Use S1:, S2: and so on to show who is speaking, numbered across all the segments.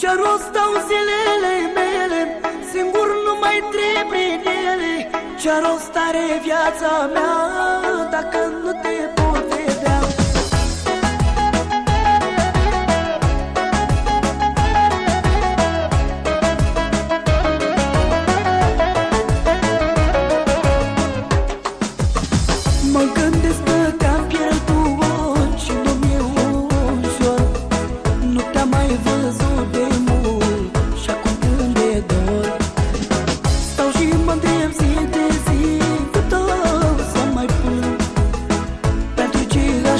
S1: Ce rost au zilele mele Singur nu mai trec prin ele. Ce rost are viața mea Dacă nu te pot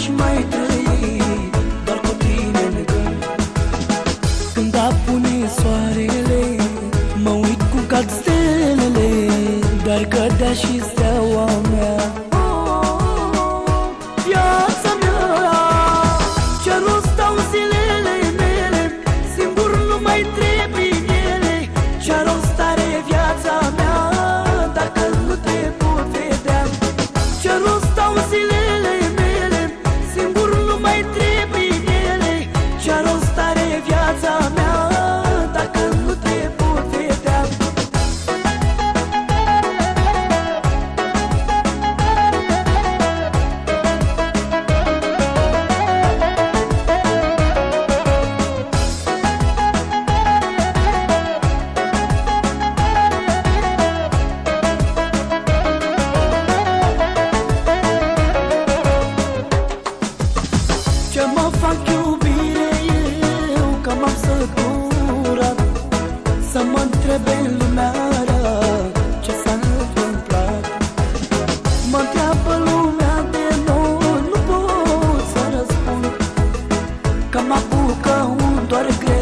S1: Ulaşmaydı că un doar greu